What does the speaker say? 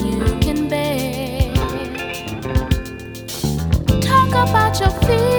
you can bear. Talk about your feelings.